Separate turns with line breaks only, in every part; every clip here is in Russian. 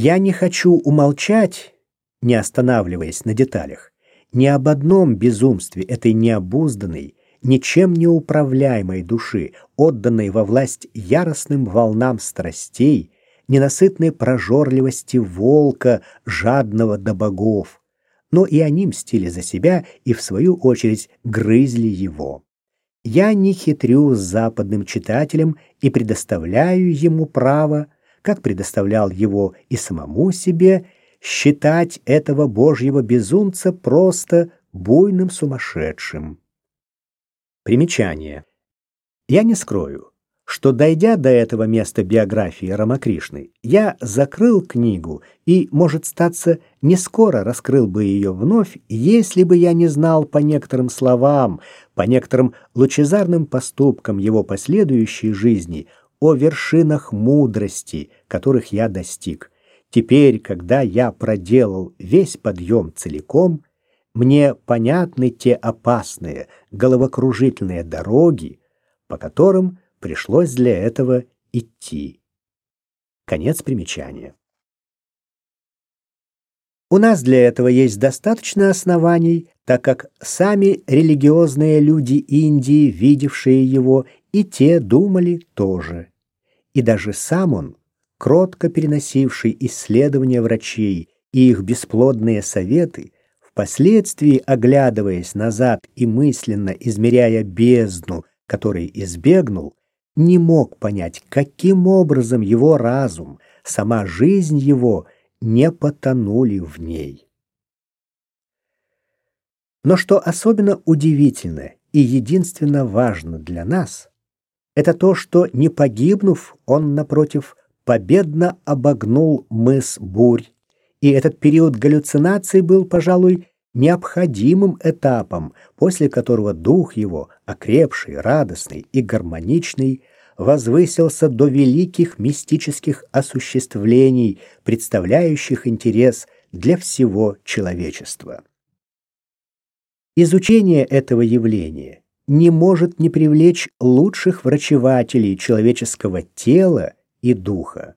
Я не хочу умолчать, не останавливаясь на деталях, ни об одном безумстве этой необузданной, ничем не управляемой души, отданной во власть яростным волнам страстей, ненасытной прожорливости волка, жадного до богов. Но и они мстили за себя и, в свою очередь, грызли его. Я не хитрю с западным читателем и предоставляю ему право, как предоставлял его и самому себе, считать этого божьего безумца просто буйным сумасшедшим. Примечание. Я не скрою, что, дойдя до этого места биографии Рамакришны, я закрыл книгу и, может статься, не скоро раскрыл бы ее вновь, если бы я не знал по некоторым словам, по некоторым лучезарным поступкам его последующей жизни о вершинах мудрости, которых я достиг. Теперь, когда я проделал весь подъем целиком, мне понятны те опасные, головокружительные дороги, по которым пришлось для этого идти. Конец примечания. У нас для этого есть достаточно оснований, так как сами религиозные люди Индии, видевшие его, и те думали тоже. И даже сам он, кротко переносивший исследования врачей и их бесплодные советы, Впоследствии, оглядываясь назад и мысленно измеряя бездну, которой избегнул, не мог понять, каким образом его разум, сама жизнь его не потонули в ней. Но что особенно удивительно и единственно важно для нас, это то, что, не погибнув, он, напротив, победно обогнул мыс Бурь, и этот период галлюцинаций был, пожалуй, необходимым этапом, после которого дух его, окрепший, радостный и гармоничный, возвысился до великих мистических осуществлений, представляющих интерес для всего человечества. Изучение этого явления не может не привлечь лучших врачевателей человеческого тела и духа.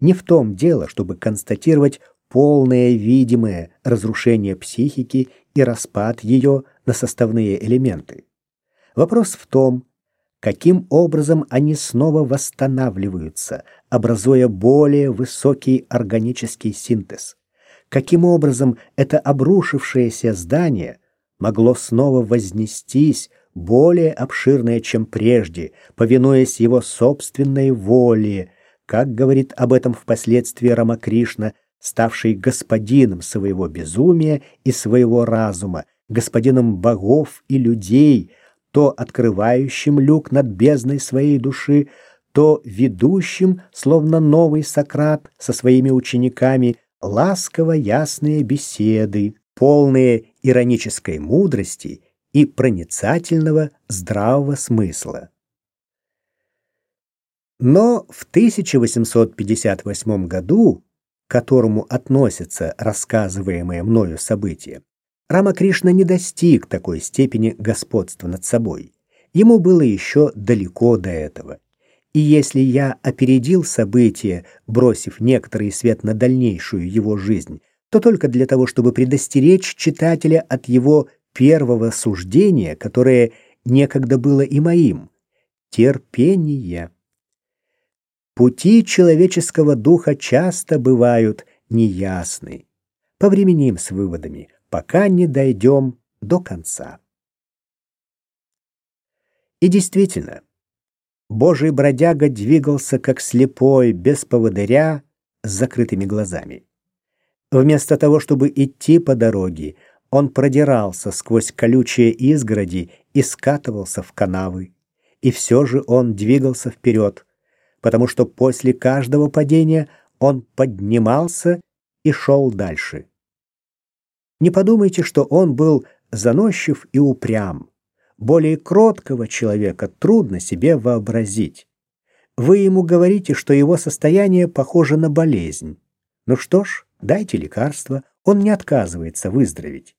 Не в том дело, чтобы констатировать полное видимое разрушение психики и распад ее на составные элементы. Вопрос в том, каким образом они снова восстанавливаются, образуя более высокий органический синтез. Каким образом это обрушившееся здание могло снова вознестись, более обширное, чем прежде, повинуясь его собственной воле, как говорит об этом впоследствии Рамакришна, ставший господином своего безумия и своего разума, господином богов и людей, то открывающим люк над бездной своей души, то ведущим, словно новый Сократ со своими учениками, ласково ясные беседы, полные иронической мудрости и проницательного здравого смысла. Но в 1858 году к которому относятся рассказываемые мною события, Рамакришна не достиг такой степени господства над собой. Ему было еще далеко до этого. И если я опередил события, бросив некоторый свет на дальнейшую его жизнь, то только для того, чтобы предостеречь читателя от его первого суждения, которое некогда было и моим — терпение. Пути человеческого духа часто бывают неясны. Повременим с выводами, пока не дойдем до конца. И действительно, Божий бродяга двигался как слепой, без поводыря, с закрытыми глазами. Вместо того, чтобы идти по дороге, он продирался сквозь колючие изгороди и скатывался в канавы. И все же он двигался вперед, потому что после каждого падения он поднимался и шел дальше. Не подумайте, что он был заносчив и упрям. Более кроткого человека трудно себе вообразить. Вы ему говорите, что его состояние похоже на болезнь. Ну что ж, дайте лекарство, он не отказывается выздороветь.